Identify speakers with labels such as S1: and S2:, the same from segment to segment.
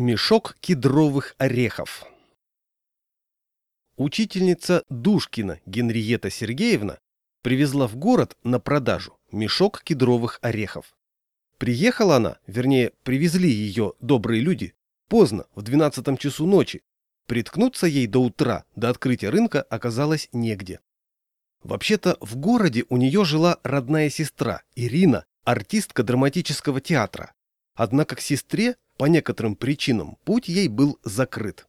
S1: Мешок кедровых орехов Учительница Душкина Генриета Сергеевна привезла в город на продажу мешок кедровых орехов. Приехала она, вернее, привезли ее добрые люди, поздно, в двенадцатом часу ночи. Приткнуться ей до утра, до открытия рынка, оказалось негде. Вообще-то в городе у нее жила родная сестра, Ирина, артистка драматического театра. Однако к сестре по некоторым причинам путь ей был закрыт.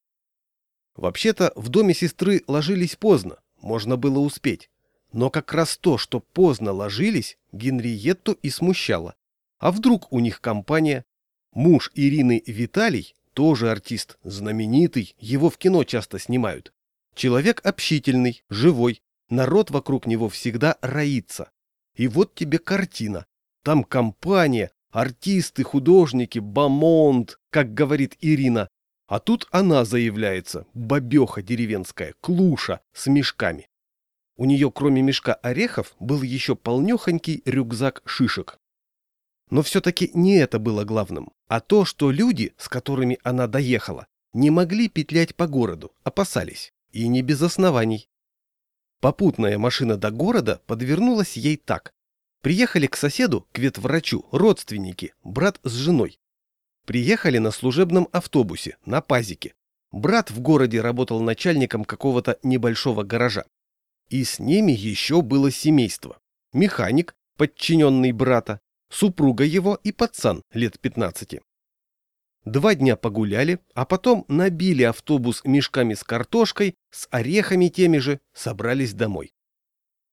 S1: Вообще-то в доме сестры ложились поздно, можно было успеть. Но как раз то, что поздно ложились, Генриетту и смущало. А вдруг у них компания? Муж Ирины Виталий, тоже артист, знаменитый, его в кино часто снимают. Человек общительный, живой, народ вокруг него всегда роится. И вот тебе картина. Там компания, артисты, художники, бамонт, как говорит Ирина. А тут она заявляется, бабеха деревенская, клуша, с мешками. У нее кроме мешка орехов был еще полнехонький рюкзак шишек. Но все-таки не это было главным, а то, что люди, с которыми она доехала, не могли петлять по городу, опасались, и не без оснований. Попутная машина до города подвернулась ей так. Приехали к соседу, к ветврачу, родственники, брат с женой. Приехали на служебном автобусе, на пазике. Брат в городе работал начальником какого-то небольшого гаража. И с ними еще было семейство. Механик, подчиненный брата, супруга его и пацан лет 15. Два дня погуляли, а потом набили автобус мешками с картошкой, с орехами теми же, собрались домой.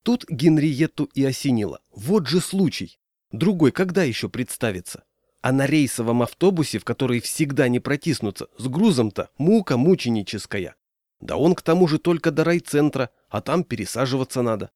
S1: Тут Генриетту и осенило. Вот же случай. Другой когда еще представится? А на рейсовом автобусе, в который всегда не протиснуться, с грузом-то мука мученическая. Да он к тому же только до райцентра, а там пересаживаться надо.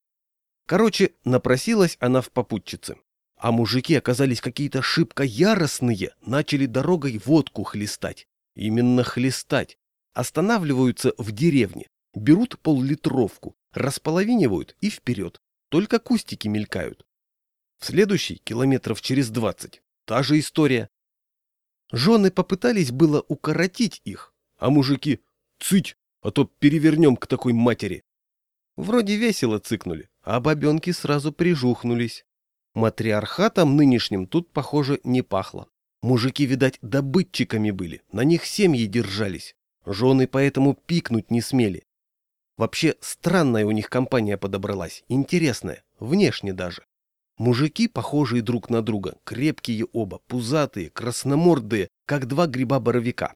S1: Короче, напросилась она в попутчицы. А мужики оказались какие-то шибко яростные, начали дорогой водку хлестать. Именно хлестать. Останавливаются в деревне, берут поллитровку, располовинивают и вперед. Только кустики мелькают. В следующий, километров через двадцать, та же история. Жены попытались было укоротить их, а мужики «цыть, а то перевернем к такой матери». Вроде весело цыкнули, а бабенки сразу прижухнулись. Матриархатом нынешним тут, похоже, не пахло. Мужики, видать, добытчиками были, на них семьи держались. Жены поэтому пикнуть не смели. Вообще, странная у них компания подобралась, интересная, внешне даже. Мужики, похожие друг на друга, крепкие оба, пузатые, красномордые, как два гриба-боровика.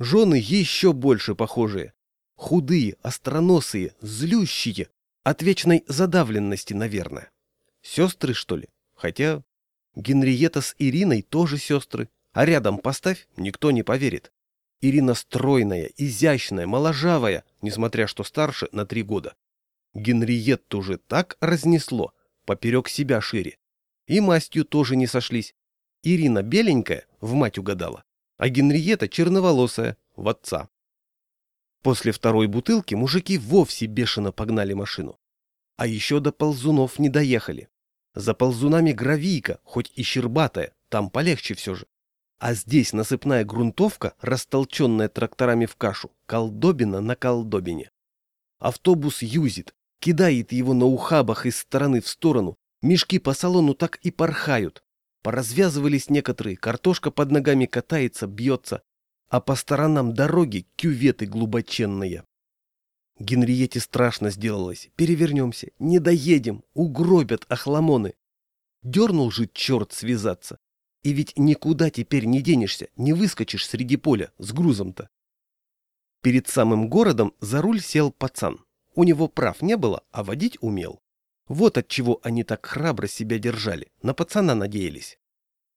S1: Жены еще больше похожие, Худые, остроносые, злющие. От вечной задавленности, наверное. Сестры, что ли? Хотя Генриета с Ириной тоже сестры. А рядом поставь, никто не поверит. Ирина стройная, изящная, моложавая, несмотря что старше на три года. Генриетту же так разнесло, поперек себя шире. И мастью тоже не сошлись. Ирина беленькая, в мать угадала, а Генриета черноволосая, в отца. После второй бутылки мужики вовсе бешено погнали машину. А еще до ползунов не доехали. За ползунами гравийка, хоть и щербатая, там полегче все же. А здесь насыпная грунтовка, растолченная тракторами в кашу, колдобина на колдобине. Автобус юзит, кидает его на ухабах из стороны в сторону, мешки по салону так и порхают. Поразвязывались некоторые, картошка под ногами катается, бьется, а по сторонам дороги кюветы глубоченные. Генриете страшно сделалось. Перевернемся, не доедем, угробят охламоны. Дернул же черт связаться. И ведь никуда теперь не денешься, не выскочишь среди поля с грузом-то. Перед самым городом за руль сел пацан. У него прав не было, а водить умел. Вот от чего они так храбро себя держали, на пацана надеялись.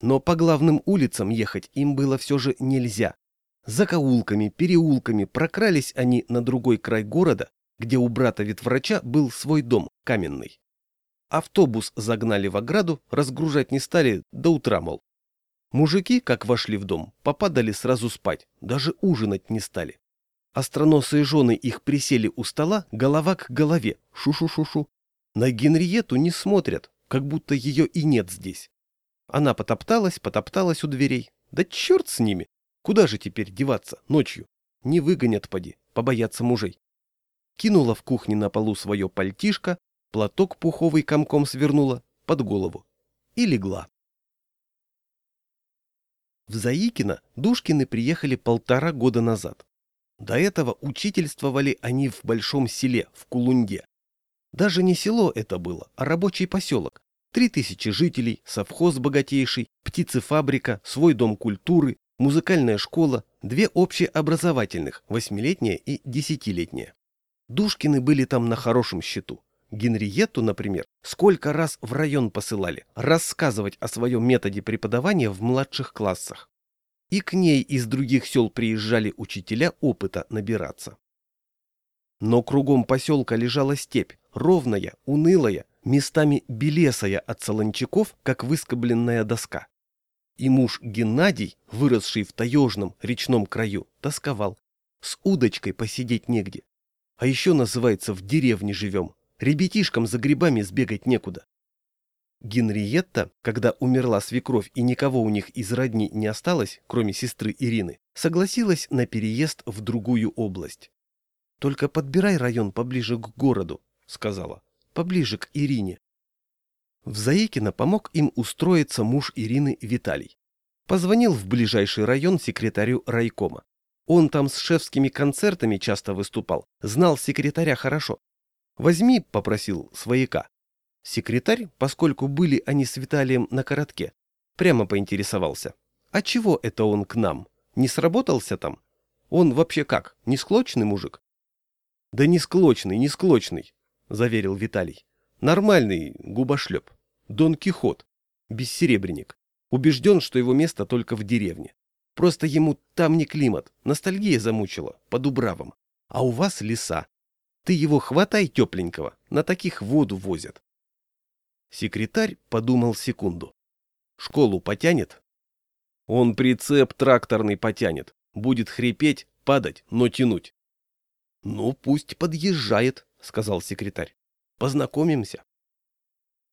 S1: Но по главным улицам ехать им было все же нельзя. Закоулками, переулками прокрались они на другой край города, где у брата ветврача был свой дом, каменный. Автобус загнали в ограду, разгружать не стали, до утра, мол. Мужики, как вошли в дом, попадали сразу спать, даже ужинать не стали. Остроносые жены их присели у стола, голова к голове, шу-шу-шу-шу. На Генриету не смотрят, как будто ее и нет здесь. Она потопталась, потопталась у дверей. Да черт с ними, Куда же теперь деваться ночью? Не выгонят поди, побоятся мужей. Кинула в кухне на полу свое пальтишко, платок пуховый комком свернула под голову и легла. В Заикино Душкины приехали полтора года назад. До этого учительствовали они в большом селе, в Кулунде. Даже не село это было, а рабочий поселок. Три тысячи жителей, совхоз богатейший, птицефабрика, свой дом культуры, музыкальная школа, две общеобразовательных, восьмилетняя и десятилетняя. Душкины были там на хорошем счету. Генриетту, например, сколько раз в район посылали рассказывать о своем методе преподавания в младших классах. И к ней из других сел приезжали учителя опыта набираться. Но кругом поселка лежала степь, ровная, унылая, местами белесая от солончаков, как выскобленная доска. И муж Геннадий, выросший в таежном речном краю, тосковал. С удочкой посидеть негде. А еще, называется, в деревне живем. Ребятишкам за грибами сбегать некуда. Генриетта, когда умерла свекровь и никого у них из родни не осталось, кроме сестры Ирины, согласилась на переезд в другую область. «Только подбирай район поближе к городу», — сказала, — «поближе к Ирине». В Заикино помог им устроиться муж Ирины Виталий. Позвонил в ближайший район секретарю райкома. Он там с шефскими концертами часто выступал, знал секретаря хорошо. «Возьми», — попросил свояка. Секретарь, поскольку были они с Виталием на коротке, прямо поинтересовался. «А чего это он к нам? Не сработался там? Он вообще как, не склочный мужик?» «Да не склочный, не склочный», — заверил Виталий. «Нормальный губошлеп. Дон Кихот. Бессеребренник. Убежден, что его место только в деревне. Просто ему там не климат, ностальгия замучила, по Дубравам. А у вас леса. Ты его хватай тепленького, на таких воду возят». Секретарь подумал секунду. «Школу потянет?» «Он прицеп тракторный потянет. Будет хрипеть, падать, но тянуть. «Ну, пусть подъезжает», — сказал секретарь. «Познакомимся».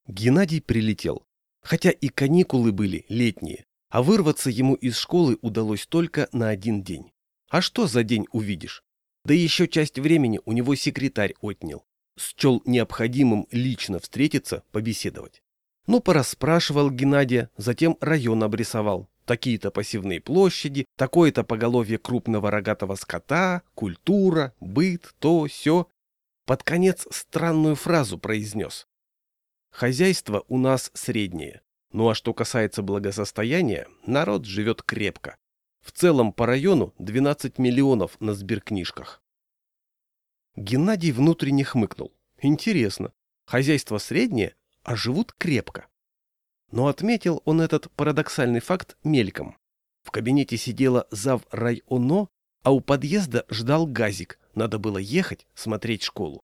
S1: Геннадий прилетел. Хотя и каникулы были летние, а вырваться ему из школы удалось только на один день. А что за день увидишь? Да еще часть времени у него секретарь отнял. Счел необходимым лично встретиться, побеседовать. Ну, порасспрашивал Геннадия, затем район обрисовал такие-то пассивные площади, такое-то поголовье крупного рогатого скота, культура, быт, то, сё. Под конец странную фразу произнес. Хозяйство у нас среднее. Ну а что касается благосостояния, народ живет крепко. В целом по району 12 миллионов на сберкнижках. Геннадий внутренне хмыкнул. Интересно, хозяйство среднее, а живут крепко. Но отметил он этот парадоксальный факт мельком. В кабинете сидела зав районо, а у подъезда ждал газик, надо было ехать смотреть школу.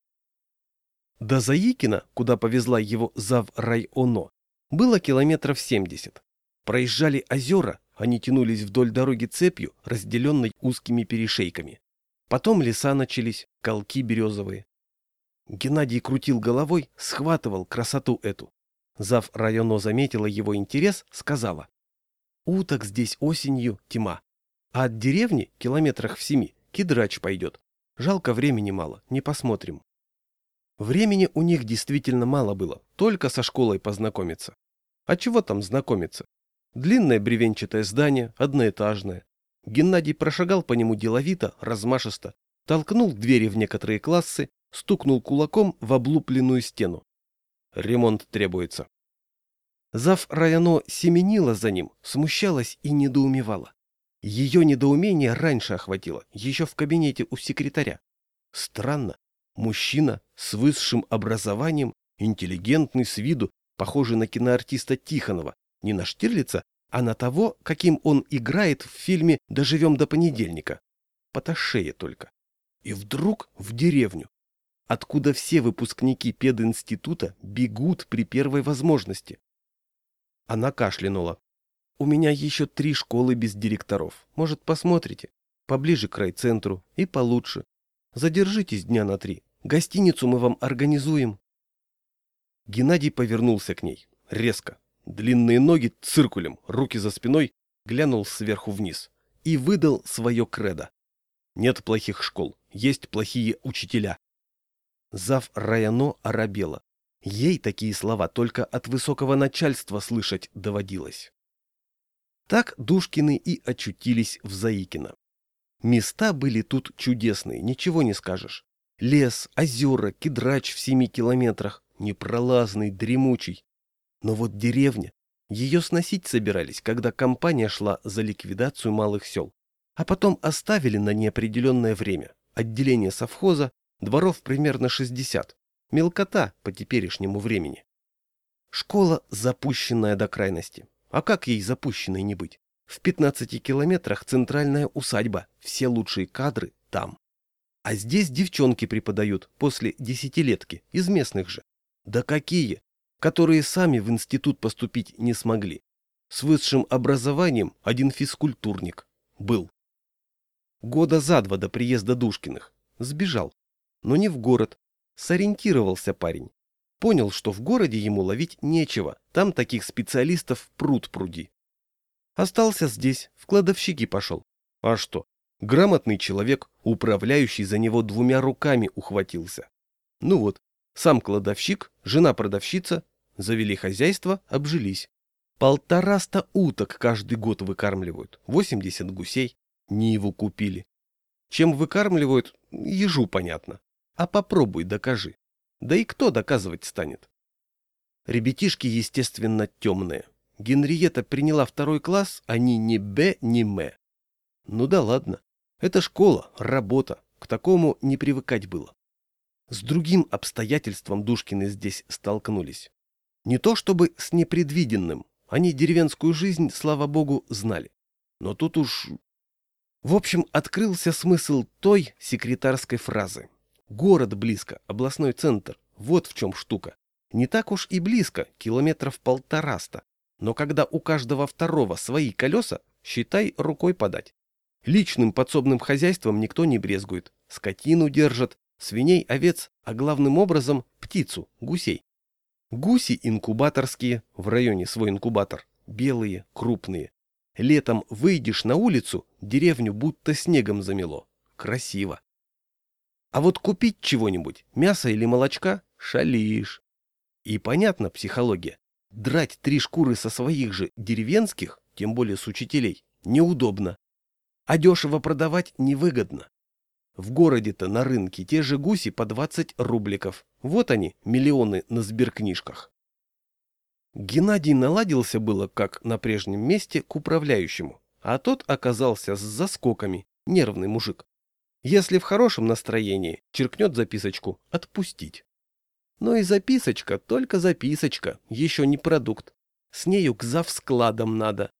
S1: До Заикина, куда повезла его зав районо, было километров семьдесят. Проезжали озера, они тянулись вдоль дороги цепью, разделенной узкими перешейками. Потом леса начались, колки березовые. Геннадий крутил головой, схватывал красоту эту. Зав районо заметила его интерес, сказала. Уток здесь осенью тьма. А от деревни, километрах в семи, кедрач пойдет. Жалко времени мало, не посмотрим. Времени у них действительно мало было, только со школой познакомиться. А чего там знакомиться? Длинное бревенчатое здание, одноэтажное. Геннадий прошагал по нему деловито, размашисто, толкнул двери в некоторые классы, стукнул кулаком в облупленную стену. Ремонт требуется. Зав районо семенила за ним, смущалась и недоумевала. Ее недоумение раньше охватило, еще в кабинете у секретаря. Странно. Мужчина с высшим образованием, интеллигентный с виду, похожий на киноартиста Тихонова, не на Штирлица, а на того, каким он играет в фильме «Доживем до понедельника». Поташея только. И вдруг в деревню откуда все выпускники пединститута бегут при первой возможности. Она кашлянула. «У меня еще три школы без директоров. Может, посмотрите? Поближе к райцентру и получше. Задержитесь дня на три. Гостиницу мы вам организуем». Геннадий повернулся к ней. Резко. Длинные ноги циркулем, руки за спиной, глянул сверху вниз. и выдал свое кредо. Нет плохих школ, есть плохие учителя. Зав Раяно оробела. Ей такие слова только от высокого начальства слышать доводилось. Так Душкины и очутились в Заикино. Места были тут чудесные, ничего не скажешь. Лес, озера, кедрач в семи километрах, непролазный, дремучий. Но вот деревня, ее сносить собирались, когда компания шла за ликвидацию малых сел. А потом оставили на неопределенное время. Отделение совхоза, дворов примерно 60. Мелкота по теперешнему времени. Школа, запущенная до крайности. А как ей запущенной не быть? В 15 километрах центральная усадьба, все лучшие кадры там. А здесь девчонки преподают после десятилетки, из местных же. Да какие! Которые сами в институт поступить не смогли. С высшим образованием один физкультурник. Был. Года за два до приезда Душкиных. Сбежал. Но не в город. Сориентировался парень. Понял, что в городе ему ловить нечего. Там таких специалистов пруд пруди. Остался здесь, в кладовщики пошел. А что? Грамотный человек, управляющий за него двумя руками ухватился. Ну вот, сам кладовщик, жена продавщица, завели хозяйство, обжились. Полтораста уток каждый год выкармливают, 80 гусей, Ниву купили. Чем выкармливают, ежу понятно. А попробуй докажи. Да и кто доказывать станет? Ребятишки, естественно, темные. Генриета приняла второй класс, они ни Б, ни М. Ну да ладно. Это школа, работа. К такому не привыкать было. С другим обстоятельством Душкины здесь столкнулись. Не то чтобы с непредвиденным. Они деревенскую жизнь, слава богу, знали. Но тут уж... В общем, открылся смысл той секретарской фразы. Город близко, областной центр. Вот в чем штука. Не так уж и близко, километров полтораста. Но когда у каждого второго свои колеса, считай рукой подать. Личным подсобным хозяйством никто не брезгует. Скотину держат, свиней, овец, а главным образом птицу, гусей. Гуси инкубаторские, в районе свой инкубатор, белые, крупные. Летом выйдешь на улицу, деревню будто снегом замело. Красиво. А вот купить чего-нибудь, мяса или молочка, шалишь. И понятно психология. Драть три шкуры со своих же деревенских, тем более с учителей, неудобно. А дешево продавать невыгодно. В городе-то на рынке те же гуси по 20 рубликов. Вот они, миллионы на сберкнижках. Геннадий наладился было, как на прежнем месте, к управляющему, а тот оказался с заскоками, нервный мужик. Если в хорошем настроении, черкнет записочку «отпустить». Но и записочка, только записочка, еще не продукт. С нею к завскладам надо.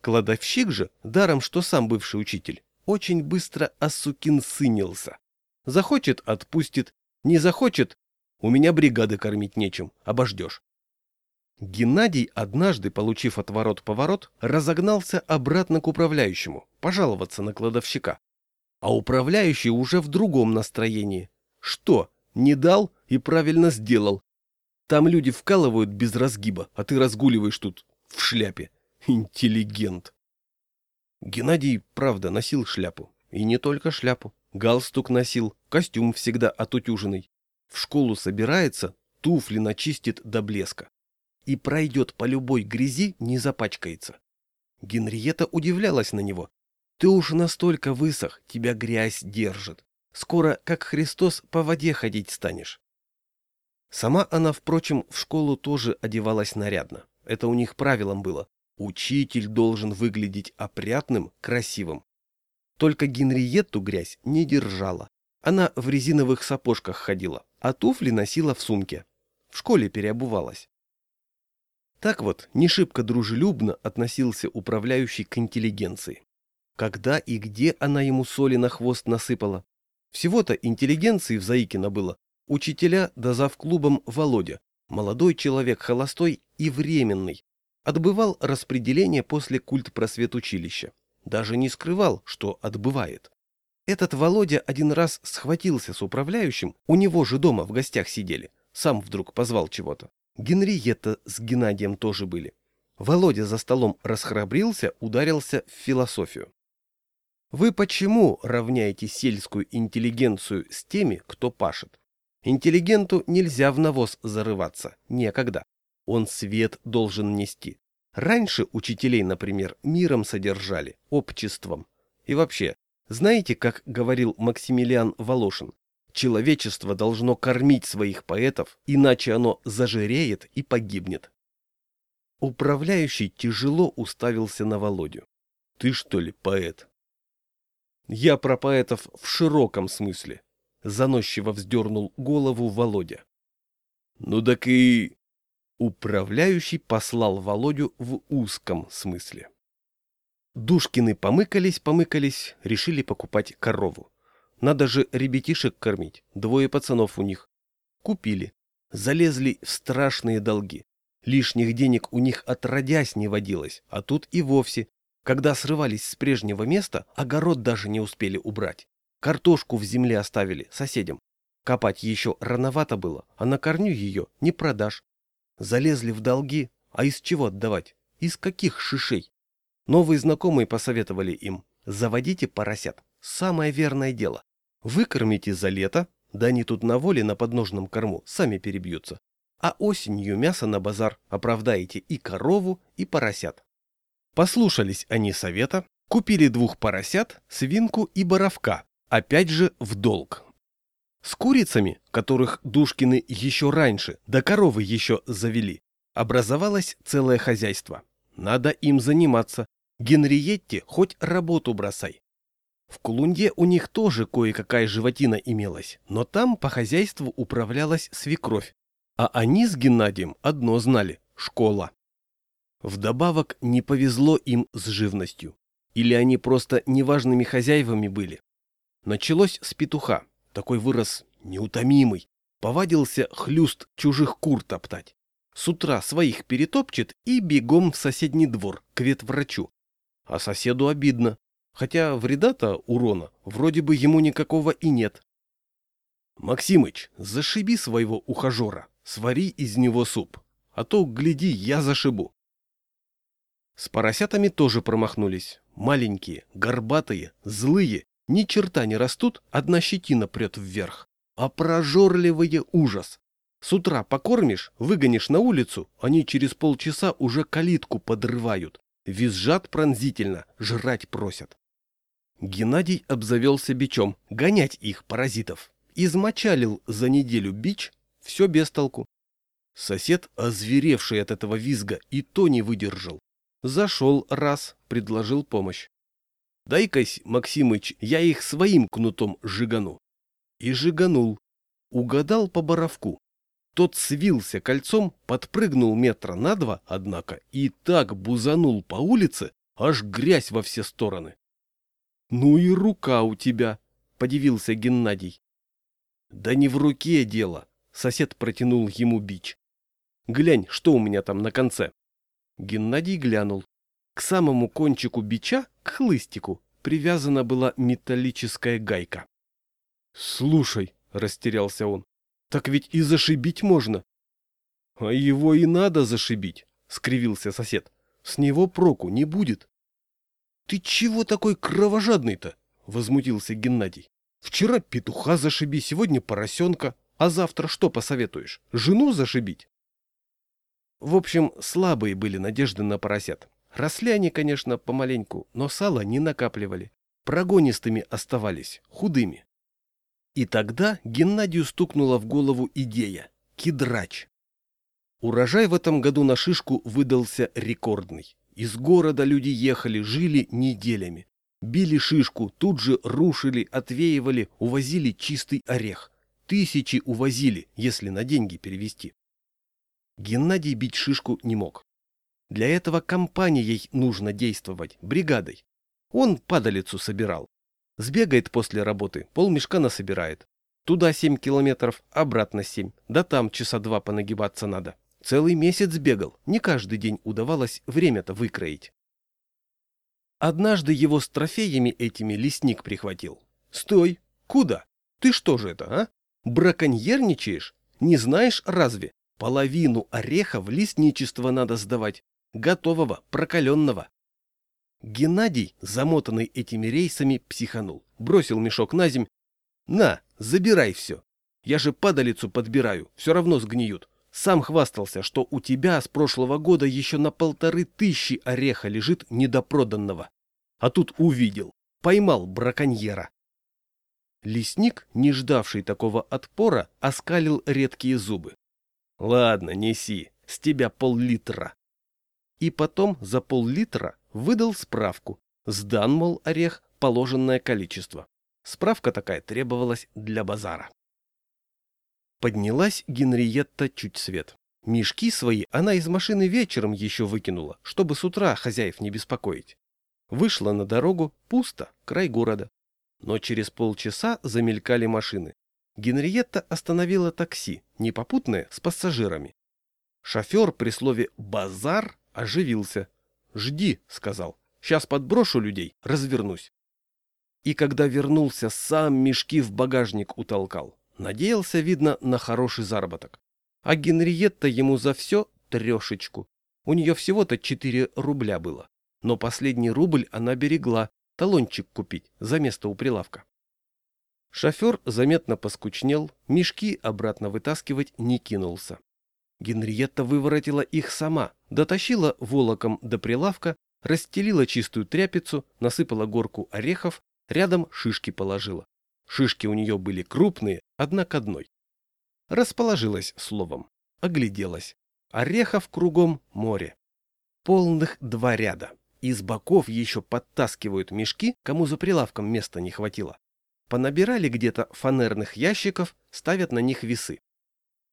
S1: Кладовщик же, даром что сам бывший учитель, очень быстро осукинсынился. Захочет – отпустит, не захочет – у меня бригады кормить нечем, обождешь. Геннадий, однажды, получив отворот-поворот, разогнался обратно к управляющему, пожаловаться на кладовщика. А управляющий уже в другом настроении. Что, не дал и правильно сделал. Там люди вкалывают без разгиба, а ты разгуливаешь тут в шляпе. Интеллигент. Геннадий, правда, носил шляпу. И не только шляпу. Галстук носил, костюм всегда отутюженный. В школу собирается, туфли начистит до блеска. И пройдет по любой грязи, не запачкается. Генриета удивлялась на него. Ты уж настолько высох, тебя грязь держит. Скоро, как Христос, по воде ходить станешь. Сама она, впрочем, в школу тоже одевалась нарядно. Это у них правилом было. Учитель должен выглядеть опрятным, красивым. Только Генриетту грязь не держала. Она в резиновых сапожках ходила, а туфли носила в сумке. В школе переобувалась. Так вот, не шибко дружелюбно относился управляющий к интеллигенции. Когда и где она ему соли на хвост насыпала, всего-то интеллигенции в Заикино было. Учителя да завклубом Володя. Молодой человек, холостой и временный. Отбывал распределение после культ просветучилища. Даже не скрывал, что отбывает. Этот Володя один раз схватился с управляющим, у него же дома в гостях сидели. Сам вдруг позвал чего-то. Генриетта с Геннадием тоже были. Володя за столом расхрабрился, ударился в философию. Вы почему равняете сельскую интеллигенцию с теми, кто пашет? Интеллигенту нельзя в навоз зарываться, некогда. Он свет должен нести. Раньше учителей, например, миром содержали, обществом. И вообще, знаете, как говорил Максимилиан Волошин, человечество должно кормить своих поэтов, иначе оно зажиреет и погибнет. Управляющий тяжело уставился на Володю. Ты что ли поэт? Я про поэтов в широком смысле. Заносчиво вздернул голову Володя. Ну так и... Управляющий послал Володю в узком смысле. Душкины помыкались-помыкались, решили покупать корову. Надо же ребятишек кормить, двое пацанов у них. Купили. Залезли в страшные долги. Лишних денег у них отродясь не водилось, а тут и вовсе. Когда срывались с прежнего места, огород даже не успели убрать. Картошку в земле оставили соседям. Копать еще рановато было, а на корню ее не продашь. Залезли в долги, а из чего отдавать? Из каких шишей? Новые знакомые посоветовали им. Заводите поросят. Самое верное дело. Выкормите за лето, да они тут на воле на подножном корму сами перебьются а осенью мясо на базар оправдаете и корову, и поросят. Послушались они совета, купили двух поросят, свинку и боровка, опять же в долг. С курицами, которых Душкины еще раньше, да коровы еще завели, образовалось целое хозяйство. Надо им заниматься. Генриетте хоть работу бросай. В Кулунде у них тоже кое-какая животина имелась, но там по хозяйству управлялась свекровь, а они с Геннадием одно знали – школа. Вдобавок не повезло им с живностью. Или они просто неважными хозяевами были. Началось с петуха. Такой вырос неутомимый. Повадился хлюст чужих кур топтать. С утра своих перетопчет и бегом в соседний двор к ветврачу. А соседу обидно. Хотя вреда-то урона вроде бы ему никакого и нет. «Максимыч, зашиби своего ухажера», Свари из него суп, а то, гляди, я зашибу. С поросятами тоже промахнулись. Маленькие, горбатые, злые, ни черта не растут, одна щетина прет вверх. А прожорливые ужас. С утра покормишь, выгонишь на улицу, они через полчаса уже калитку подрывают. Визжат пронзительно, жрать просят. Геннадий обзавелся бичом, гонять их, паразитов. Измочалил за неделю бич, все без толку. Сосед, озверевший от этого визга, и то не выдержал. Зашел раз, предложил помощь. «Дай-кась, Максимыч, я их своим кнутом жигану». И жиганул. Угадал по боровку. Тот свился кольцом, подпрыгнул метра на два, однако, и так бузанул по улице, аж грязь во все стороны. «Ну и рука у тебя», — подивился Геннадий. «Да не в руке дело», Сосед протянул ему бич. «Глянь, что у меня там на конце». Геннадий глянул. К самому кончику бича, к хлыстику, привязана была металлическая гайка. «Слушай», — растерялся он, — «так ведь и зашибить можно». «А его и надо зашибить», — скривился сосед. «С него проку не будет». «Ты чего такой кровожадный-то?» — возмутился Геннадий. «Вчера петуха зашиби, сегодня поросенка. А завтра что посоветуешь? Жену зашибить? В общем, слабые были надежды на поросят. Росли они, конечно, помаленьку, но сало не накапливали. Прогонистыми оставались, худыми. И тогда Геннадию стукнула в голову идея – кедрач. Урожай в этом году на шишку выдался рекордный. Из города люди ехали, жили неделями. Били шишку, тут же рушили, отвеивали, увозили чистый орех. Тысячи увозили, если на деньги перевести. Геннадий бить шишку не мог. Для этого компанией нужно действовать, бригадой. Он падалицу собирал. Сбегает после работы, полмешка насобирает. Туда семь километров, обратно семь. Да там часа два понагибаться надо. Целый месяц бегал, не каждый день удавалось время-то выкроить. Однажды его с трофеями этими лесник прихватил. «Стой! Куда? Ты что же это, а? Браконьерничаешь? Не знаешь разве? Половину ореха в лесничество надо сдавать. Готового, прокаленного. Геннадий, замотанный этими рейсами, психанул. Бросил мешок на земь. «На, забирай все. Я же падалицу подбираю, все равно сгниют. Сам хвастался, что у тебя с прошлого года еще на полторы тысячи ореха лежит недопроданного. А тут увидел. Поймал браконьера. Лесник, не ждавший такого отпора, оскалил редкие зубы. «Ладно, неси, с тебя пол-литра». И потом за пол-литра выдал справку. Сдан, мол, орех, положенное количество. Справка такая требовалась для базара. Поднялась Генриетта чуть свет. Мешки свои она из машины вечером еще выкинула, чтобы с утра хозяев не беспокоить. Вышла на дорогу, пусто, край города. Но через полчаса замелькали машины. Генриетта остановила такси, не попутное, с пассажирами. Шофер при слове «базар» оживился. «Жди», — сказал, — «сейчас подброшу людей, развернусь». И когда вернулся, сам мешки в багажник утолкал. Надеялся, видно, на хороший заработок. А Генриетта ему за все трешечку. У нее всего-то 4 рубля было. Но последний рубль она берегла, талончик купить за место у прилавка. Шофер заметно поскучнел, мешки обратно вытаскивать не кинулся. Генриетта выворотила их сама, дотащила волоком до прилавка, расстелила чистую тряпицу, насыпала горку орехов, рядом шишки положила. Шишки у нее были крупные, одна к одной. Расположилась словом, огляделась. Орехов кругом море. Полных два ряда. Из боков еще подтаскивают мешки, кому за прилавком места не хватило. Понабирали где-то фанерных ящиков, ставят на них весы.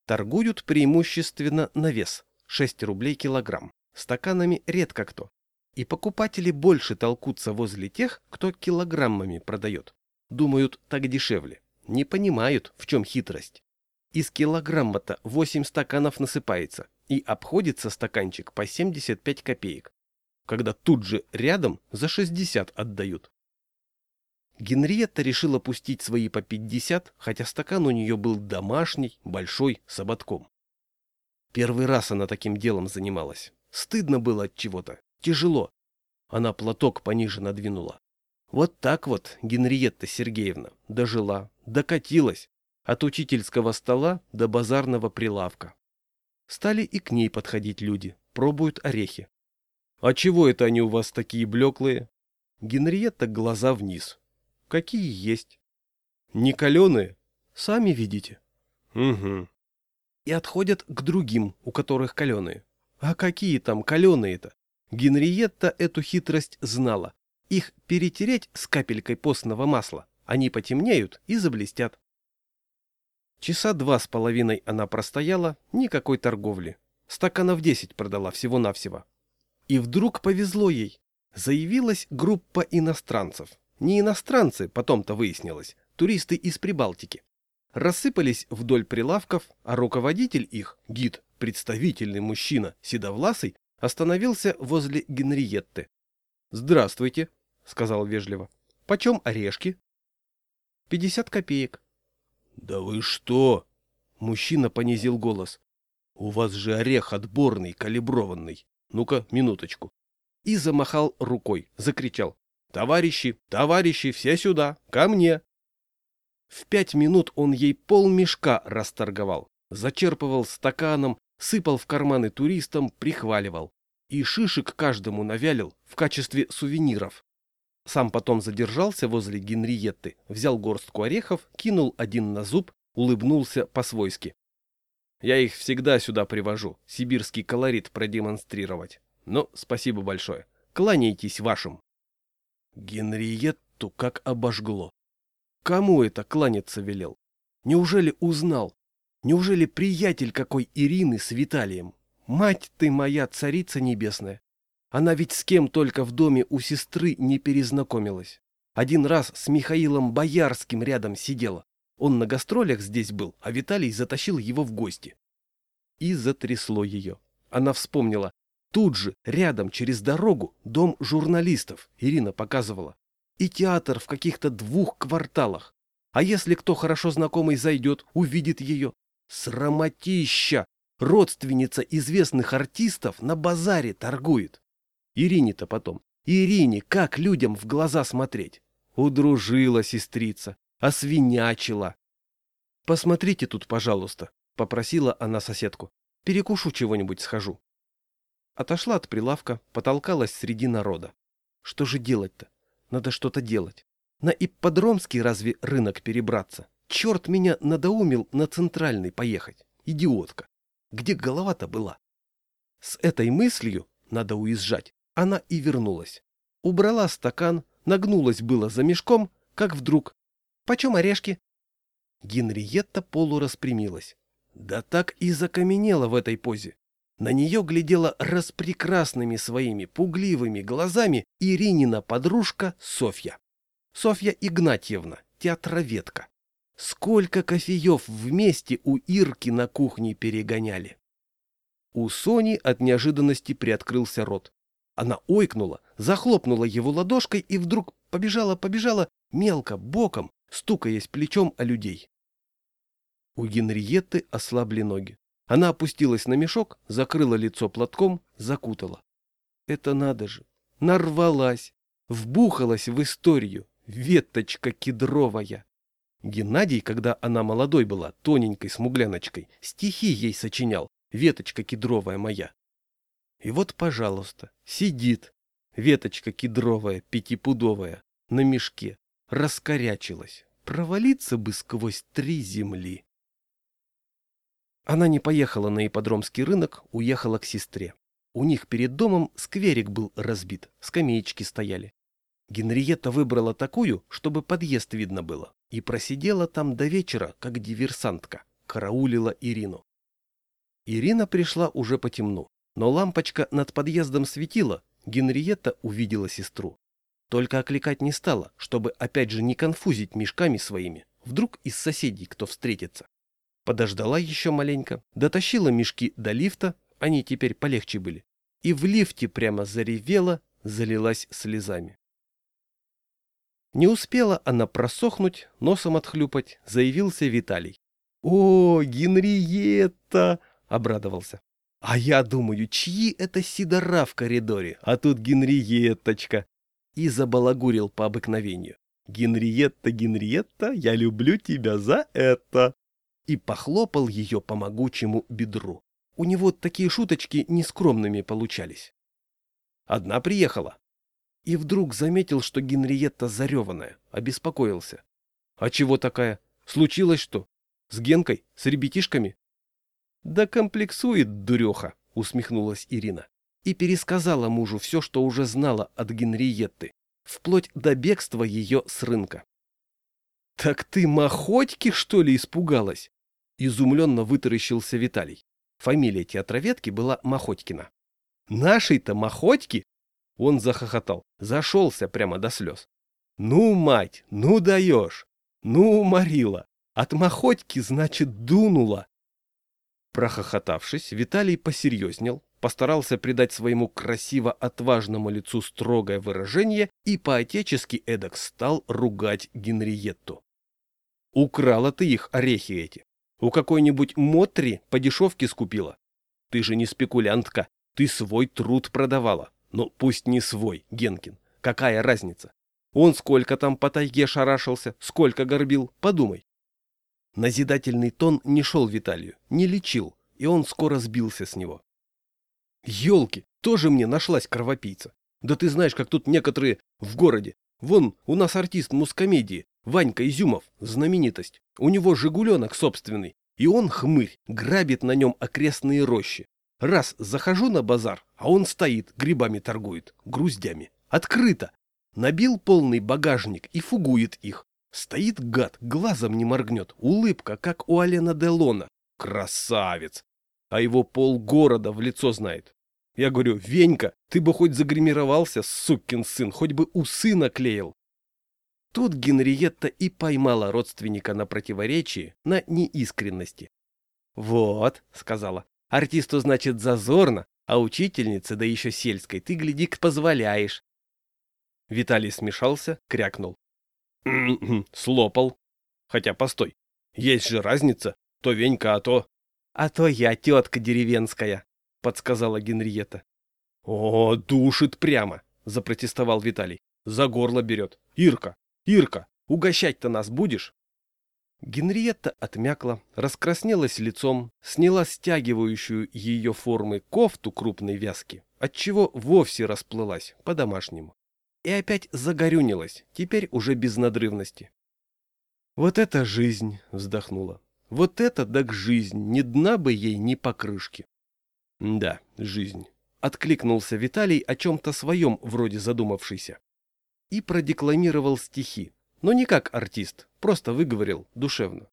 S1: Торгуют преимущественно на вес, 6 рублей килограмм. Стаканами редко кто. И покупатели больше толкутся возле тех, кто килограммами продает. Думают, так дешевле. Не понимают, в чем хитрость. Из килограмма-то 8 стаканов насыпается, и обходится стаканчик по 75 копеек, когда тут же рядом за 60 отдают. Генриетта решила пустить свои по 50, хотя стакан у нее был домашний, большой, с ободком. Первый раз она таким делом занималась. Стыдно было от чего-то, тяжело. Она платок пониже надвинула. Вот так вот Генриетта Сергеевна дожила, докатилась от учительского стола до базарного прилавка. Стали и к ней подходить люди, пробуют орехи. «А чего это они у вас такие блеклые?» Генриетта глаза вниз. «Какие есть?» «Не каленые?» «Сами видите». «Угу». И отходят к другим, у которых каленые. А какие там каленые-то? Генриетта эту хитрость знала. Их перетереть с капелькой постного масла, они потемнеют и заблестят. Часа два с половиной она простояла, никакой торговли. Стаканов десять продала всего-навсего. И вдруг повезло ей. Заявилась группа иностранцев. Не иностранцы, потом-то выяснилось, туристы из Прибалтики. Рассыпались вдоль прилавков, а руководитель их, гид, представительный мужчина, седовласый, остановился возле Генриетты. «Здравствуйте», сказал вежливо. Почем орешки? Пятьдесят копеек. Да вы что? Мужчина понизил голос. У вас же орех отборный, калиброванный. Ну-ка, минуточку. И замахал рукой, закричал. Товарищи, товарищи, все сюда, ко мне. В пять минут он ей полмешка расторговал, зачерпывал стаканом, сыпал в карманы туристам, прихваливал. И шишек каждому навялил в качестве сувениров. Сам потом задержался возле Генриетты, взял горстку орехов, кинул один на зуб, улыбнулся по-свойски. Я их всегда сюда привожу, сибирский колорит продемонстрировать. Но спасибо большое. Кланяйтесь вашим. Генриетту как обожгло. Кому это кланяться велел? Неужели узнал? Неужели приятель какой Ирины с Виталием? Мать ты моя, царица небесная! Она ведь с кем только в доме у сестры не перезнакомилась. Один раз с Михаилом Боярским рядом сидела. Он на гастролях здесь был, а Виталий затащил его в гости. И затрясло ее. Она вспомнила. Тут же, рядом, через дорогу, дом журналистов, Ирина показывала. И театр в каких-то двух кварталах. А если кто хорошо знакомый зайдет, увидит ее? Срамотища! Родственница известных артистов на базаре торгует. Ирине-то потом. Ирине как людям в глаза смотреть? Удружила сестрица, освинячила. «Посмотрите тут, пожалуйста», — попросила она соседку. «Перекушу чего-нибудь схожу». Отошла от прилавка, потолкалась среди народа. Что же делать-то? Надо что-то делать. На ипподромский разве рынок перебраться? Черт меня надоумил на центральный поехать. Идиотка. Где голова-то была? С этой мыслью надо уезжать. Она и вернулась. Убрала стакан, нагнулась было за мешком, как вдруг. «Почем орешки?» Генриетта полураспрямилась. Да так и закаменела в этой позе. На нее глядела распрекрасными своими пугливыми глазами Иринина подружка Софья. Софья Игнатьевна, театроведка. Сколько кофеев вместе у Ирки на кухне перегоняли. У Сони от неожиданности приоткрылся рот. Она ойкнула, захлопнула его ладошкой и вдруг побежала-побежала мелко, боком, стукаясь плечом о людей. У Генриетты ослабли ноги. Она опустилась на мешок, закрыла лицо платком, закутала. Это надо же! Нарвалась! Вбухалась в историю! Веточка кедровая! Геннадий, когда она молодой была, тоненькой смугляночкой, стихи ей сочинял, веточка кедровая моя. И вот, пожалуйста, сидит, веточка кедровая, пятипудовая, на мешке, раскорячилась, провалиться бы сквозь три земли. Она не поехала на ипподромский рынок, уехала к сестре. У них перед домом скверик был разбит, скамеечки стояли. Генриетта выбрала такую, чтобы подъезд видно было и просидела там до вечера, как диверсантка, караулила Ирину. Ирина пришла уже по темну, но лампочка над подъездом светила, Генриетта увидела сестру. Только окликать не стала, чтобы опять же не конфузить мешками своими, вдруг из соседей кто встретится. Подождала еще маленько, дотащила мешки до лифта, они теперь полегче были, и в лифте прямо заревела, залилась слезами. Не успела она просохнуть, носом отхлюпать, заявился Виталий. «О, Генриетта!» — обрадовался. «А я думаю, чьи это сидора в коридоре, а тут Генриетточка!» И забалагурил по обыкновению. «Генриетта, Генриетта, я люблю тебя за это!» И похлопал ее по могучему бедру. У него такие шуточки нескромными получались. Одна приехала, и вдруг заметил, что Генриетта зареванная, обеспокоился. А чего такая? Случилось что? С Генкой? С ребятишками? Да комплексует дуреха, усмехнулась Ирина. И пересказала мужу все, что уже знала от Генриетты, вплоть до бегства ее с рынка. «Так ты Махотьки, что ли, испугалась?» Изумленно вытаращился Виталий. Фамилия театроведки была Махотькина. «Нашей-то Махотьки он захохотал, зашелся прямо до слез. «Ну, мать, ну даешь! Ну, уморила! От махотьки, значит, дунула!» Прохохотавшись, Виталий посерьезнел, постарался придать своему красиво-отважному лицу строгое выражение и по-отечески эдак стал ругать Генриетту. «Украла ты их, орехи эти! У какой-нибудь Мотри по дешевке скупила? Ты же не спекулянтка, ты свой труд продавала, ну, пусть не свой, Генкин. Какая разница? Он сколько там по тайге шарашился, сколько горбил, подумай. Назидательный тон не шел Виталию, не лечил, и он скоро сбился с него. Ёлки, тоже мне нашлась кровопийца. Да ты знаешь, как тут некоторые в городе. Вон, у нас артист мускомедии, Ванька Изюмов, знаменитость. У него жигуленок собственный, и он, хмырь, грабит на нем окрестные рощи. Раз захожу на базар, а он стоит, грибами торгует, груздями. Открыто. Набил полный багажник и фугует их. Стоит гад, глазом не моргнет, улыбка, как у Алена Делона. Красавец! А его полгорода в лицо знает. Я говорю, Венька, ты бы хоть загримировался, сукин сын, хоть бы усы наклеил. Тут Генриетта и поймала родственника на противоречии, на неискренности. «Вот», — сказала, Артисту, значит, зазорно, а учительнице, да еще сельской, ты, гляди-ка, позволяешь. Виталий смешался, крякнул. Слопал. Хотя, постой, есть же разница, то Венька, а то... А то я тетка деревенская, подсказала Генриетта. О, душит прямо, запротестовал Виталий. За горло берет. Ирка, Ирка, угощать-то нас будешь? Генриетта отмякла, раскраснелась лицом, сняла стягивающую ее формы кофту крупной вязки, отчего вовсе расплылась по-домашнему. И опять загорюнилась, теперь уже без надрывности. «Вот это жизнь!» — вздохнула. «Вот это так жизнь! Ни дна бы ей, ни покрышки!» «Да, жизнь!» — откликнулся Виталий о чем-то своем, вроде задумавшийся. И продекламировал стихи, но не как артист, просто выговорил душевно.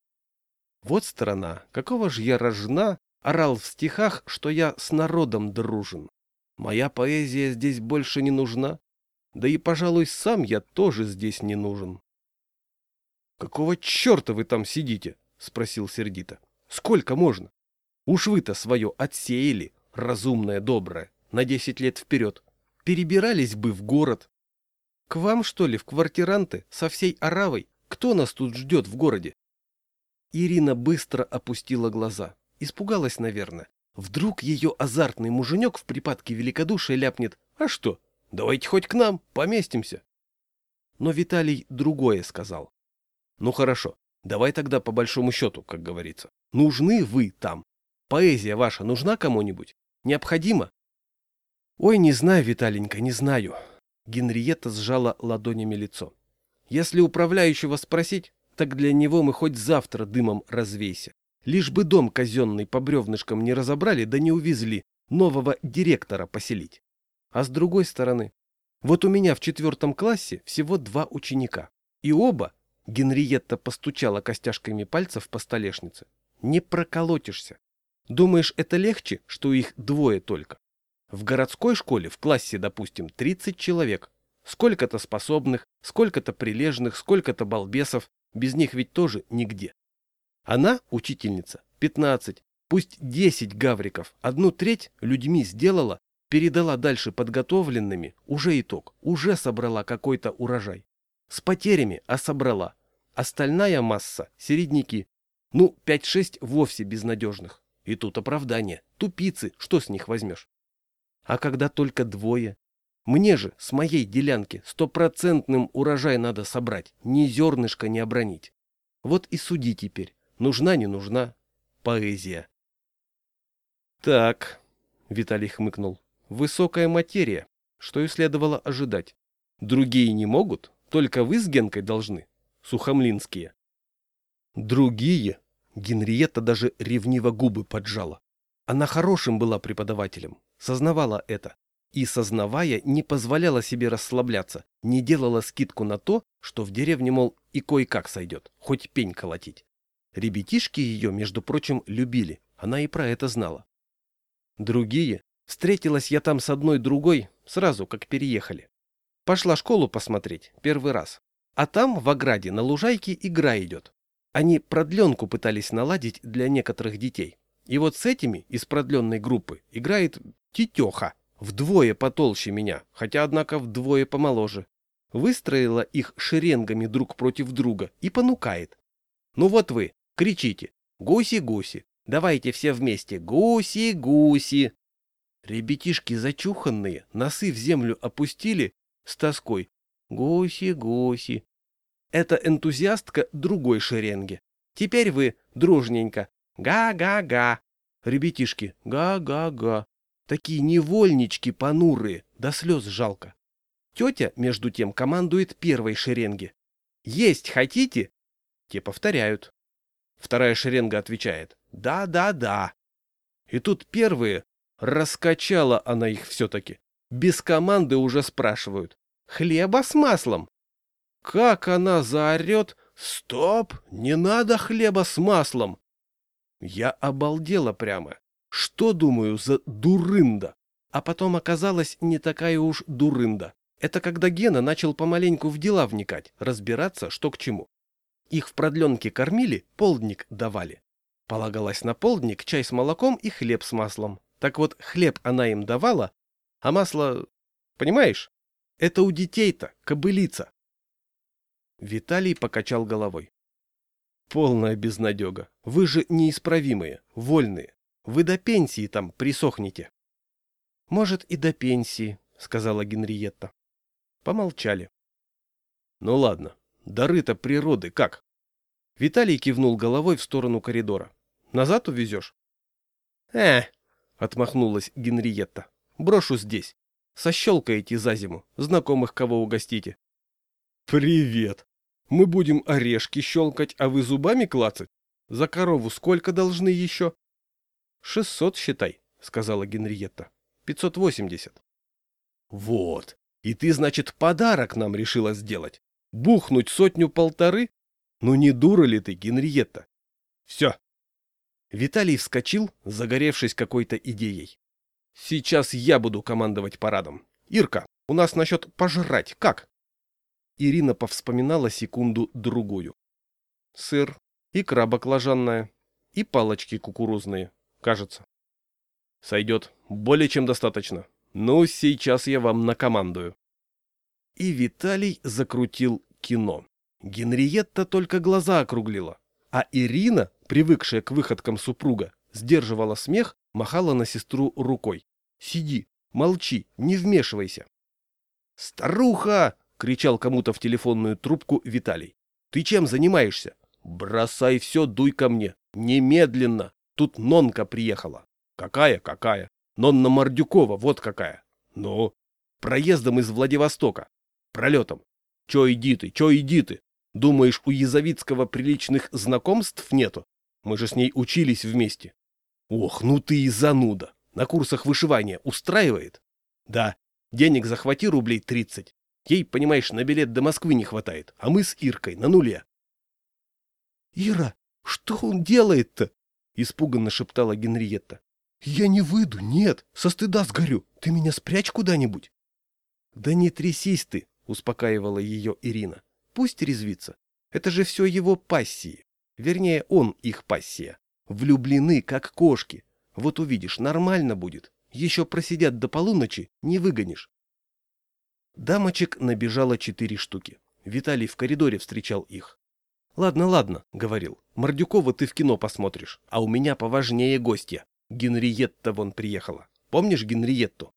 S1: Вот страна, какого ж я рожна, орал в стихах, что я с народом дружен. Моя поэзия здесь больше не нужна, да и, пожалуй, сам я тоже здесь не нужен. — Какого черта вы там сидите? — спросил сердито. — Сколько можно? Уж вы-то свое отсеяли, разумное, доброе, на десять лет вперед. Перебирались бы в город, к вам, что ли, в квартиранты, со всей оравой? Кто нас тут ждет в городе? Ирина быстро опустила глаза. Испугалась, наверное. Вдруг ее азартный муженек в припадке великодушия ляпнет. А что? Давайте хоть к нам, поместимся. Но Виталий другое сказал. Ну хорошо, давай тогда по большому счету, как говорится. Нужны вы там. Поэзия ваша нужна кому-нибудь? Необходима? Ой, не знаю, Виталенька, не знаю. Генриетта сжала ладонями лицо. «Если управляющего спросить, так для него мы хоть завтра дымом развейся. Лишь бы дом казенный по бревнышкам не разобрали да не увезли, нового директора поселить. А с другой стороны, вот у меня в четвертом классе всего два ученика. И оба, Генриетта постучала костяшками пальцев по столешнице, не проколотишься. Думаешь, это легче, что их двое только? В городской школе в классе, допустим, 30 человек. Сколько-то способных, сколько-то прилежных, сколько-то балбесов. Без них ведь тоже нигде. Она, учительница, 15, пусть 10 гавриков, одну треть людьми сделала, передала дальше подготовленными, уже итог, уже собрала какой-то урожай. С потерями, а собрала. Остальная масса – середняки. Ну, 5-6 вовсе безнадежных. И тут оправдание. Тупицы, что с них возьмешь? А когда только двое? Мне же с моей делянки стопроцентным урожай надо собрать, ни зернышка не обронить. Вот и суди теперь, нужна не нужна поэзия. Так, Виталий хмыкнул, высокая материя, что и следовало ожидать. Другие не могут, только вы с Генкой должны, сухомлинские. Другие? Генриетта даже ревниво губы поджала. Она хорошим была преподавателем, сознавала это. И, сознавая, не позволяла себе расслабляться, не делала скидку на то, что в деревне, мол, и кое-как сойдет, хоть пень колотить. Ребятишки ее, между прочим, любили, она и про это знала. Другие. Встретилась я там с одной другой, сразу как переехали. Пошла школу посмотреть, первый раз. А там, в ограде, на лужайке игра идет. Они продленку пытались наладить для некоторых детей. И вот с этими из продленной группы играет Тетеха, вдвое потолще меня, хотя, однако, вдвое помоложе. Выстроила их шеренгами друг против друга и понукает. Ну вот вы, кричите, гуси-гуси, давайте все вместе, гуси-гуси. Ребятишки зачуханные, носы в землю опустили с тоской. Гуси-гуси. Это энтузиастка другой шеренги. Теперь вы дружненько Га-га-га. Ребятишки, га-га-га. Такие невольнички понурые, до слез жалко. Тетя, между тем, командует первой шеренге. «Есть хотите?» Те повторяют. Вторая шеренга отвечает «Да-да-да». И тут первые, раскачала она их все-таки, без команды уже спрашивают «Хлеба с маслом?» Как она заорет «Стоп! Не надо хлеба с маслом!» Я обалдела прямо. Что, думаю, за дурында? А потом оказалось не такая уж дурында. Это когда Гена начал помаленьку в дела вникать, разбираться, что к чему. Их в продленке кормили, полдник давали. Полагалось на полдник чай с молоком и хлеб с маслом. Так вот, хлеб она им давала, а масло... Понимаешь? Это у детей-то кобылица. Виталий покачал головой. Полная безнадега. Вы же неисправимые, вольные. Вы до пенсии там присохнете. Может, и до пенсии, сказала Генриетта. Помолчали. Ну ладно, дары-то природы как? Виталий кивнул головой в сторону коридора. Назад увезешь? Э, отмахнулась Генриетта. Брошу здесь. Сощелкаете за зиму. Знакомых кого угостите. Привет. Мы будем орешки щелкать, а вы зубами клацать? За корову сколько должны еще? Шестьсот, считай, сказала Генриетта. Пятьсот восемьдесят. Вот. И ты, значит, подарок нам решила сделать? Бухнуть сотню-полторы? Ну не дура ли ты, Генриетта? Все. Виталий вскочил, загоревшись какой-то идеей. Сейчас я буду командовать парадом. Ирка, у нас насчет пожрать как? Ирина повспоминала секунду-другую. Сыр, икра баклажанная и палочки кукурузные, кажется. Сойдет. Более чем достаточно. Ну, сейчас я вам накомандую. И Виталий закрутил кино. Генриетта только глаза округлила, а Ирина, привыкшая к выходкам супруга, сдерживала смех, махала на сестру рукой. «Сиди, молчи, не вмешивайся». «Старуха!» — кричал кому-то в телефонную трубку Виталий. «Ты чем занимаешься? Бросай все, дуй ко мне. Немедленно. Тут Нонка приехала». «Какая, какая? Нонна Мордюкова, вот какая». «Ну?» «Проездом из Владивостока. Пролетом. Че иди ты, че иди ты? Думаешь, у Язовицкого приличных знакомств нету? Мы же с ней учились вместе». «Ох, ну ты и зануда. На курсах вышивания устраивает?» «Да. Денег захвати рублей тридцать. Ей, понимаешь, на билет до Москвы не хватает, а мы с Иркой на нуле. «Ира, что он делает-то?» — испуганно шептала Генриетта. «Я не выйду, нет, со стыда сгорю. Ты меня спрячь куда-нибудь». «Да не трясись ты», — успокаивала ее Ирина. «Пусть резвится. Это же все его пассии. Вернее, он их пассия. Влюблены, как кошки. Вот увидишь, нормально будет. Еще просидят до полуночи, не выгонишь. Дамочек набежало четыре штуки. Виталий в коридоре встречал их. «Ладно, ладно», — говорил. «Мордюкова ты в кино посмотришь, а у меня поважнее гостья. Генриетта вон приехала. Помнишь Генриетту?»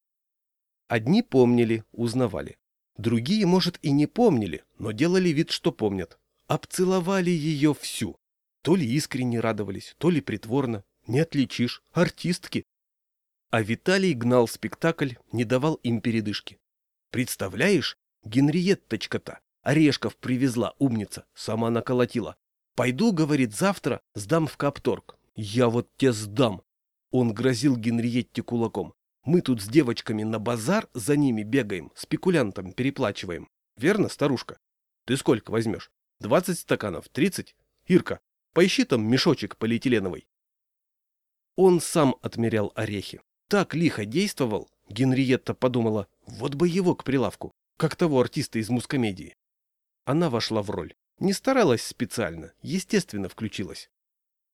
S1: Одни помнили, узнавали. Другие, может, и не помнили, но делали вид, что помнят. Обцеловали ее всю. То ли искренне радовались, то ли притворно. Не отличишь. Артистки. А Виталий гнал спектакль, не давал им передышки. Представляешь, Генриетточка-то орешков привезла, умница, сама наколотила. Пойду, говорит, завтра сдам в капторг. Я вот те сдам. Он грозил Генриетте кулаком. Мы тут с девочками на базар за ними бегаем, спекулянтам переплачиваем. Верно, старушка? Ты сколько возьмешь? Двадцать стаканов? Тридцать? Ирка, поищи там мешочек полиэтиленовый. Он сам отмерял орехи. Так лихо действовал, Генриетта подумала, вот бы его к прилавку, как того артиста из мускомедии. Она вошла в роль. Не старалась специально, естественно включилась.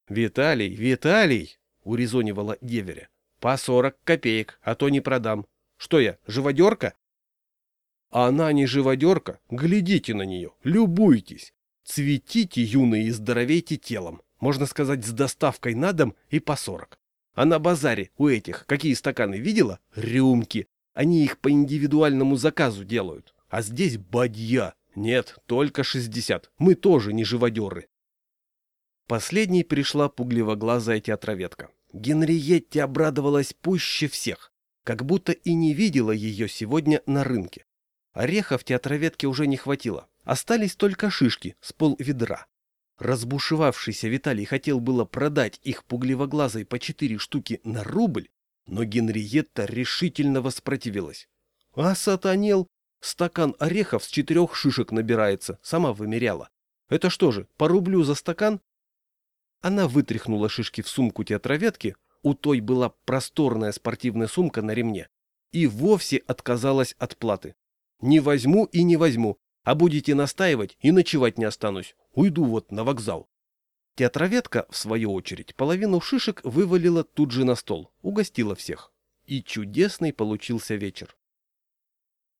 S1: «Виталий, Виталий!» — урезонивала деверя. «По сорок копеек, а то не продам. Что я, живодерка?» «Она не живодерка, глядите на нее, любуйтесь. Цветите, юные, и здоровейте телом, можно сказать, с доставкой на дом и по сорок. А на базаре у этих какие стаканы видела? Рюмки. Они их по индивидуальному заказу делают. А здесь бадья. Нет, только 60. Мы тоже не живодеры. Последней пришла пугливоглазая театроведка. Генриетте обрадовалась пуще всех, как будто и не видела ее сегодня на рынке. Орехов театроведке уже не хватило. Остались только шишки с пол ведра. Разбушевавшийся Виталий хотел было продать их пугливоглазой по четыре штуки на рубль, но Генриетта решительно воспротивилась. А сатанел! Стакан орехов с четырех шишек набирается, сама вымеряла. Это что же, по рублю за стакан? Она вытряхнула шишки в сумку театроведки, у той была просторная спортивная сумка на ремне, и вовсе отказалась от платы. Не возьму и не возьму, а будете настаивать и ночевать не останусь. Уйду вот на вокзал. Театроведка, в свою очередь, половину шишек вывалила тут же на стол, угостила всех. И чудесный получился вечер.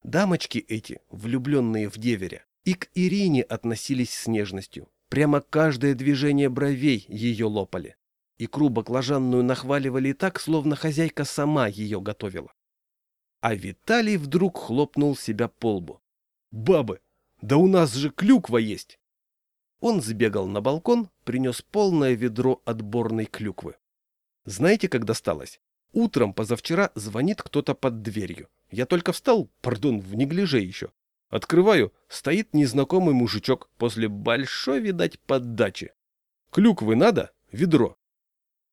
S1: Дамочки эти, влюбленные в деверя, и к Ирине относились с нежностью. Прямо каждое движение бровей ее лопали. Икру баклажанную нахваливали так, словно хозяйка сама ее готовила. А Виталий вдруг хлопнул себя по лбу. Бабы, да у нас же клюква есть. Он сбегал на балкон, принес полное ведро отборной клюквы. Знаете, как досталось? Утром позавчера звонит кто-то под дверью. Я только встал, пардон, в неглиже еще. Открываю, стоит незнакомый мужичок после большой, видать, поддачи. Клюквы надо? Ведро.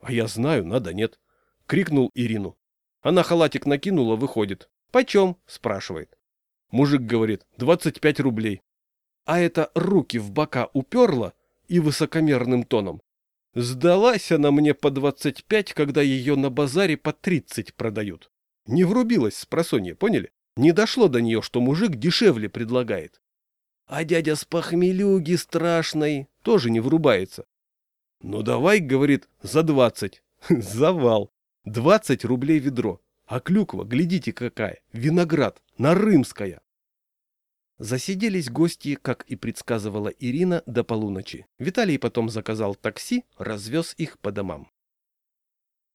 S1: А я знаю, надо, нет. Крикнул Ирину. Она халатик накинула, выходит. «Почем?» – спрашивает. Мужик говорит, 25 рублей. А это руки в бока уперла и высокомерным тоном. Сдалась она мне по 25, когда ее на базаре по 30 продают. Не врубилась с просонья, поняли? Не дошло до нее, что мужик дешевле предлагает. А дядя с похмелюги страшной тоже не врубается. Ну давай, говорит, за 20. Завал. 20 рублей ведро. А клюква, глядите какая, виноград, нарымская. Засиделись гости, как и предсказывала Ирина, до полуночи. Виталий потом заказал такси, развез их по домам.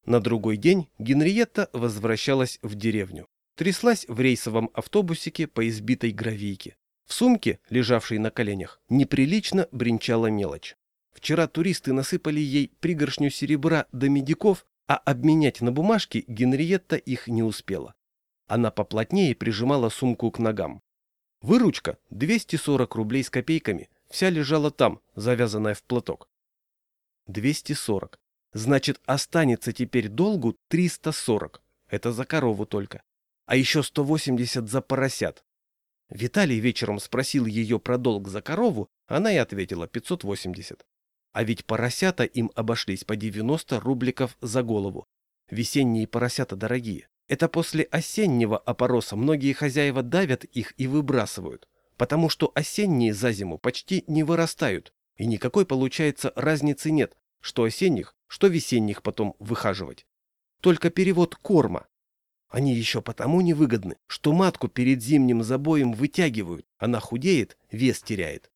S1: На другой день Генриетта возвращалась в деревню. Тряслась в рейсовом автобусике по избитой гравийке. В сумке, лежавшей на коленях, неприлично бренчала мелочь. Вчера туристы насыпали ей пригоршню серебра до медиков, а обменять на бумажки Генриетта их не успела. Она поплотнее прижимала сумку к ногам. Выручка 240 рублей с копейками, вся лежала там, завязанная в платок. 240. Значит, останется теперь долгу 340. Это за корову только. А еще 180 за поросят. Виталий вечером спросил ее про долг за корову, она и ответила 580. А ведь поросята им обошлись по 90 рубликов за голову. Весенние поросята дорогие. Это после осеннего опороса многие хозяева давят их и выбрасывают, потому что осенние за зиму почти не вырастают, и никакой, получается, разницы нет, что осенних, что весенних потом выхаживать. Только перевод корма. Они еще потому невыгодны, что матку перед зимним забоем вытягивают, она худеет, вес теряет.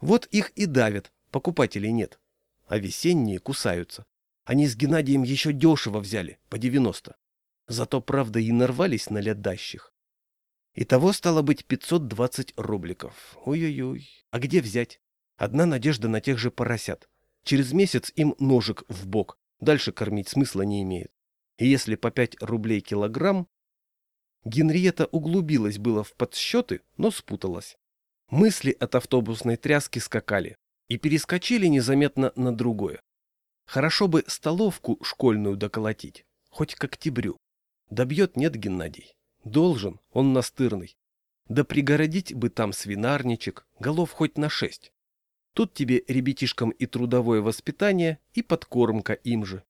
S1: Вот их и давят, покупателей нет. А весенние кусаются. Они с Геннадием еще дешево взяли, по 90. Зато, правда, и нарвались на лядащих. Итого стало быть 520 рубликов. Ой-ой-ой, а где взять? Одна надежда на тех же поросят. Через месяц им ножик в бок. Дальше кормить смысла не имеет. И если по 5 рублей килограмм... Генриета углубилась было в подсчеты, но спуталась. Мысли от автобусной тряски скакали и перескочили незаметно на другое. Хорошо бы столовку школьную доколотить, хоть к октябрю. Добьет нет Геннадий. Должен, он настырный. Да пригородить бы там свинарничек, голов хоть на шесть. Тут тебе ребятишкам и трудовое воспитание, и подкормка им же.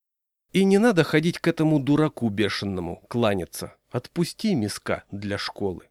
S1: И не надо ходить к этому дураку бешеному, кланяться. Отпусти миска для школы.